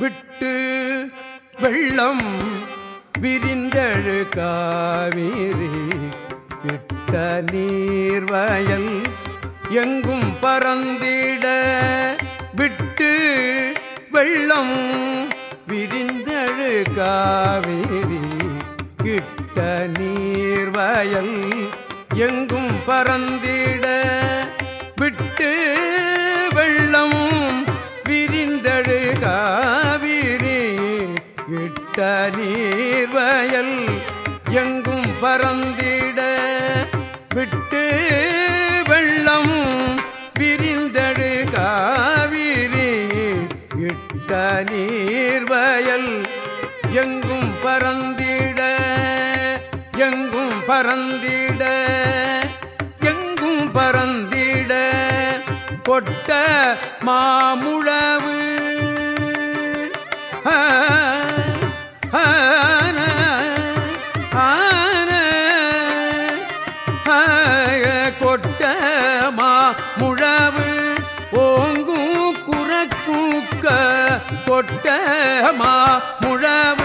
விட்டு வெள்ளம் விரிந்தழு காவிரி இட்ட நீர்வயல் எங்கும் பறந்திட விட்டு வெள்ளம் விரிந்தழு காவிரி கிட்ட நீர்வயல் எங்கும் பறந்திட இட்ட எங்கும் பறந்திட விட்டு வெள்ளம் விரிந்தழு காவிரி. இட்ட நீர்வயல் எங்கும் பறந்திட எங்கும் பறந்திட எங்கும் பறந்திட கொட்ட மாமுழவு. ஆ, கொட்ட மாமுழவு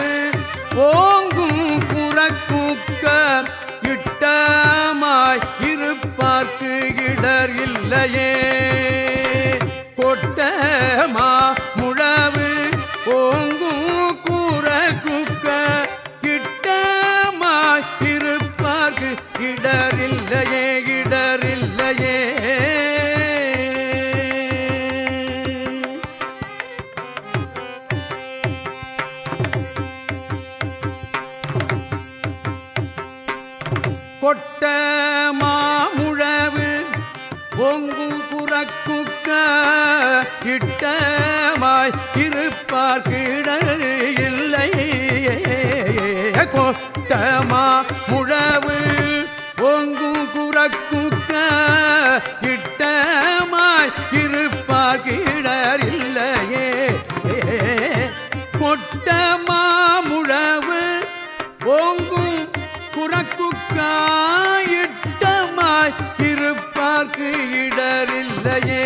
கொட்ட மாமுழவு பொங்கும் புறக்குக்க இட்டமாய் இருப்பார் கிடல் இல்லை கொட்ட கொட்டமா புறக்குக்காயிட்டமாய் இருப்பார்க்கு இடரில்லையே.